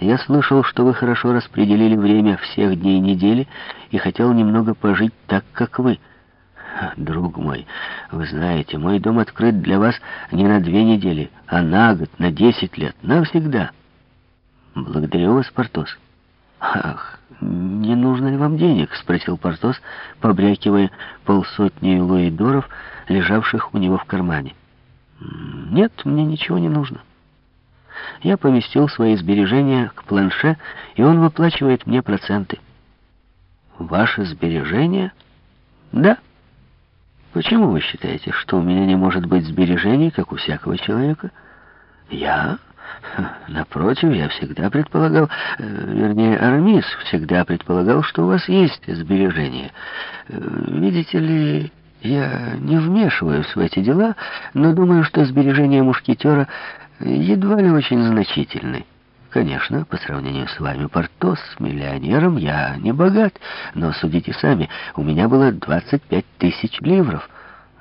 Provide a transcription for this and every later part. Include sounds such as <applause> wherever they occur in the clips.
Я слышал, что вы хорошо распределили время всех дней недели и хотел немного пожить так, как вы. Друг мой, вы знаете, мой дом открыт для вас не на две недели, а на год, на десять лет, навсегда. Благодарю вас, Портос. Ах, не нужно ли вам денег? Спросил Портос, побрякивая полсотни луидоров, лежавших у него в кармане. Нет, мне ничего не нужно. Я поместил свои сбережения к планше, и он выплачивает мне проценты. Ваши сбережения? Да. Почему вы считаете, что у меня не может быть сбережений, как у всякого человека? Я? Напротив, я всегда предполагал, э, вернее, Армис всегда предполагал, что у вас есть сбережения. Э, видите ли, я не вмешиваюсь в эти дела, но думаю, что сбережения мушкетера едва ли очень значительны. Конечно, по сравнению с вами, Портос, миллионером, я не богат, но судите сами, у меня было 25 тысяч ливров.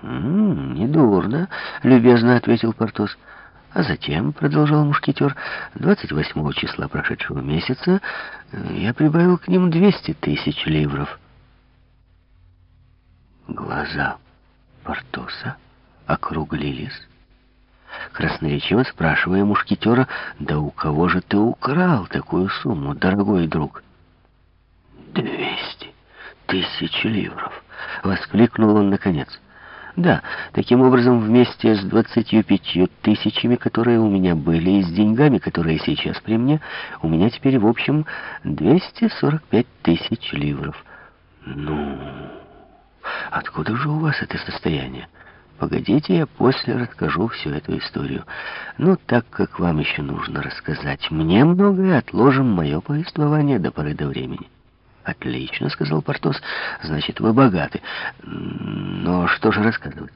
«М -м, «Недурно», — любезно ответил Портос. А затем, — продолжал мушкетер, — 28 числа прошедшего месяца э, я прибавил к ним 200 тысяч ливров. Глаза Портоса округлились красноречиво спрашивая мушкетера, «Да у кого же ты украл такую сумму, дорогой друг?» «Двести тысяч ливров!» — воскликнул он наконец. «Да, таким образом, вместе с двадцатью пятью тысячами, которые у меня были, и с деньгами, которые сейчас при мне, у меня теперь в общем двести сорок пять тысяч ливров». «Ну, откуда же у вас это состояние?» Погодите, я после расскажу всю эту историю. Ну, так как вам еще нужно рассказать мне многое, отложим мое повествование до поры до времени. Отлично, сказал Портос. Значит, вы богаты. Но что же рассказывать?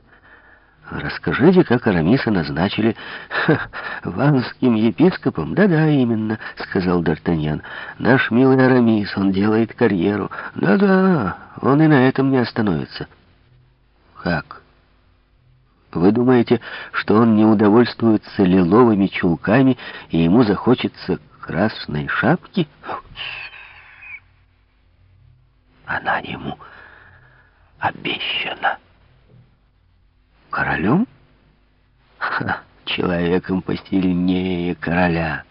Расскажите, как Арамиса назначили ха, <laughs> ванским епископом. Да-да, именно, сказал Д'Артаньян. Наш милый Арамис, он делает карьеру. Да-да, он и на этом не остановится. Как? Вы думаете, что он не удовольствуется лиловыми чулками, и ему захочется красной шапки? Она ему обещана. Королем? Ха, человеком посильнее короля.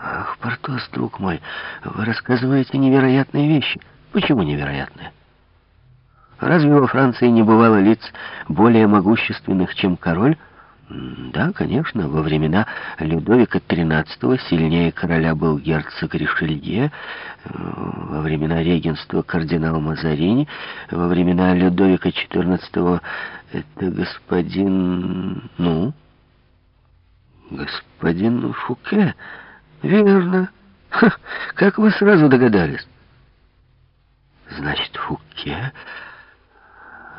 Ах, Портос, друг мой, вы рассказываете невероятные вещи. Почему невероятные? Разве во Франции не бывало лиц более могущественных, чем король? Да, конечно, во времена Людовика XIII сильнее короля был герцог Ришелье, во времена регенства кардинал Мазарини, во времена Людовика XIV это господин... ну... господин Фуке. Верно. Ха, как вы сразу догадались? Значит, Фуке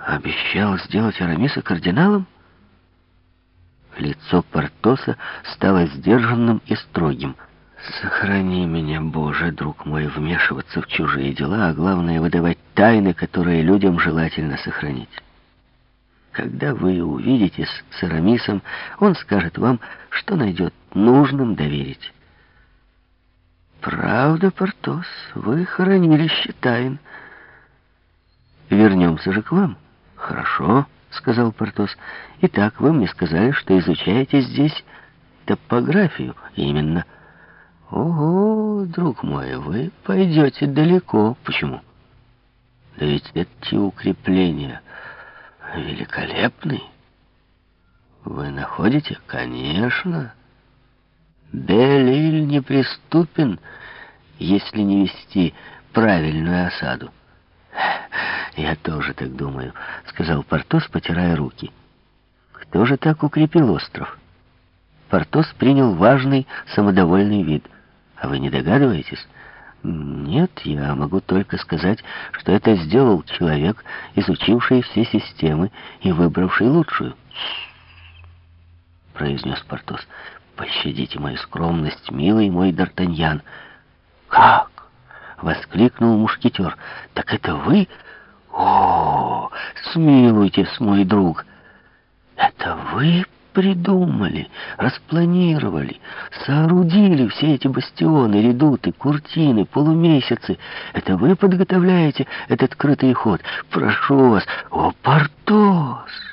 обещал сделать Арамиса кардиналом? Лицо Портоса стало сдержанным и строгим. «Сохрани меня, Боже, друг мой, вмешиваться в чужие дела, а главное, выдавать тайны, которые людям желательно сохранить. Когда вы увидитесь с Арамисом, он скажет вам, что найдет нужным доверить». «Правда, Портос, вы хранилище тайн. Вернемся же к вам». «Хорошо», — сказал Портос. «Итак, вы мне сказали, что изучаете здесь топографию. Именно». «Ого, друг мой, вы пойдете далеко. Почему?» «Да ведь эти укрепления великолепны. Вы находите? Конечно. Белиль неприступен, если не вести правильную осаду. «Я тоже так думаю», — сказал Портос, потирая руки. «Кто же так укрепил остров?» Портос принял важный, самодовольный вид. «А вы не догадываетесь?» «Нет, я могу только сказать, что это сделал человек, изучивший все системы и выбравший лучшую». произнес Портос. «Пощадите мою скромность, милый мой Д'Артаньян». «Как?» — воскликнул мушкетер. «Так это вы...» «О, смилуйтесь, мой друг, это вы придумали, распланировали, соорудили все эти бастионы, редуты, куртины, полумесяцы. Это вы подготовляете этот крытый ход? Прошу вас, о, Портос!»